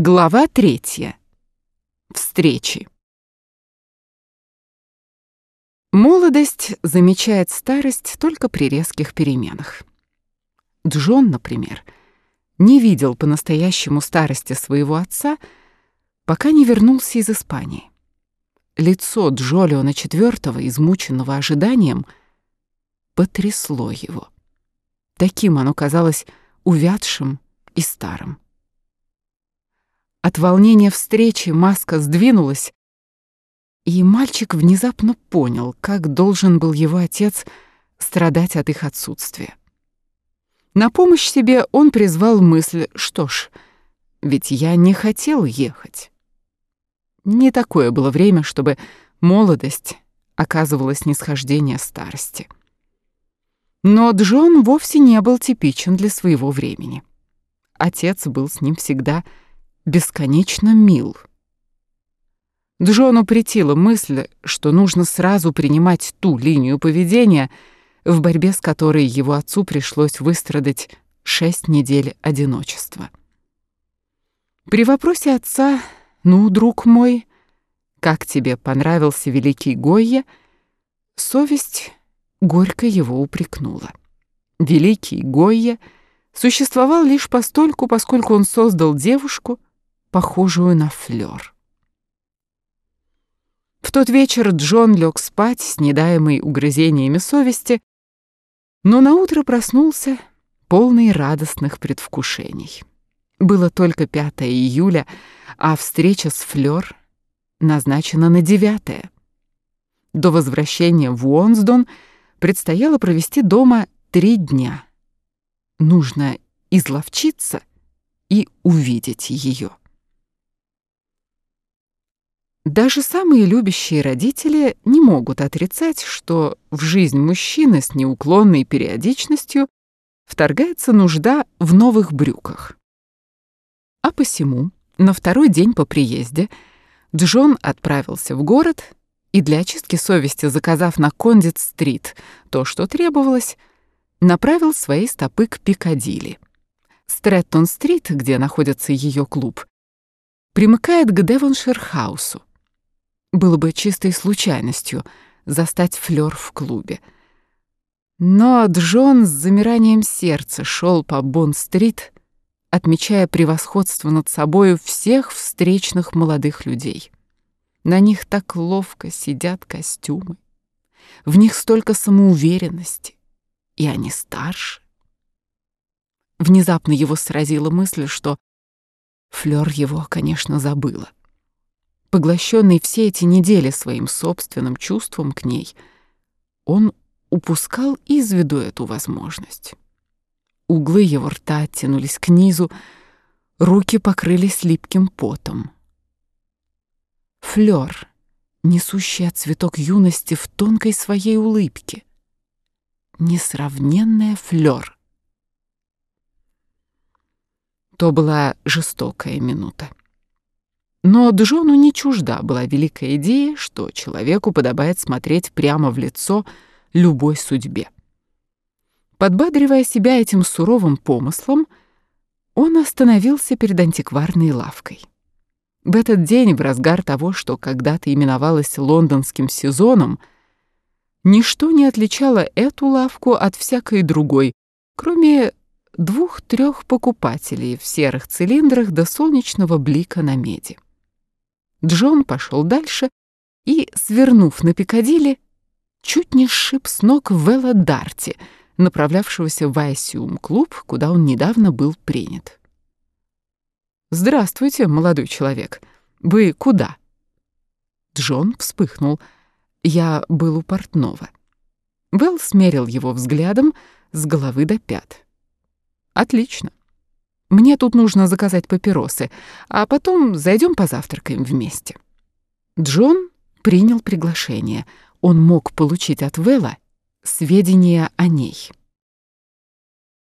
Глава третья. Встречи. Молодость замечает старость только при резких переменах. Джон, например, не видел по-настоящему старости своего отца, пока не вернулся из Испании. Лицо Джолиона IV, измученного ожиданием, потрясло его. Таким оно казалось увядшим и старым. От волнения встречи маска сдвинулась, и мальчик внезапно понял, как должен был его отец страдать от их отсутствия. На помощь себе он призвал мысль, что ж, ведь я не хотел ехать. Не такое было время, чтобы молодость оказывала снисхождение старости. Но Джон вовсе не был типичен для своего времени. Отец был с ним всегда бесконечно мил. Джону претила мысль, что нужно сразу принимать ту линию поведения, в борьбе с которой его отцу пришлось выстрадать шесть недель одиночества. При вопросе отца «Ну, друг мой, как тебе понравился великий Гойя?» совесть горько его упрекнула. Великий Гойя существовал лишь постольку, поскольку он создал девушку, похожую на флёр. В тот вечер Джон лег спать, с недаемой угрызениями совести, но наутро проснулся полный радостных предвкушений. Было только 5 июля, а встреча с Флёр назначена на 9. До возвращения в Уонсдон предстояло провести дома три дня. Нужно изловчиться и увидеть ее. Даже самые любящие родители не могут отрицать, что в жизнь мужчины с неуклонной периодичностью вторгается нужда в новых брюках. А посему на второй день по приезде Джон отправился в город и для очистки совести, заказав на Кондит-стрит то, что требовалось, направил свои стопы к Пикадилли. Стрэттон-стрит, где находится ее клуб, примыкает к Девоншир-хаусу. Было бы чистой случайностью застать Флёр в клубе. Но Джон с замиранием сердца шел по Бонн-стрит, отмечая превосходство над собою всех встречных молодых людей. На них так ловко сидят костюмы. В них столько самоуверенности, и они старше. Внезапно его сразила мысль, что Флёр его, конечно, забыла. Поглощенный все эти недели своим собственным чувством к ней, он упускал из виду эту возможность. Углы его рта оттянулись к низу, руки покрылись липким потом. Флёр, несущая цветок юности в тонкой своей улыбке. Несравненная Флёр. То была жестокая минута. Но Джону не чужда была великая идея, что человеку подобает смотреть прямо в лицо любой судьбе. Подбадривая себя этим суровым помыслом, он остановился перед антикварной лавкой. В этот день, в разгар того, что когда-то именовалось лондонским сезоном, ничто не отличало эту лавку от всякой другой, кроме двух-трех покупателей в серых цилиндрах до солнечного блика на меди. Джон пошел дальше и, свернув на Пикадилли, чуть не сшиб с ног Вэлла Дарти, направлявшегося в Айсиум-клуб, куда он недавно был принят. «Здравствуйте, молодой человек. Вы куда?» Джон вспыхнул. «Я был у портного». Вэлл смерил его взглядом с головы до пят. «Отлично. Мне тут нужно заказать папиросы, а потом зайдем позавтракаем вместе». Джон принял приглашение. Он мог получить от Вэлла сведения о ней.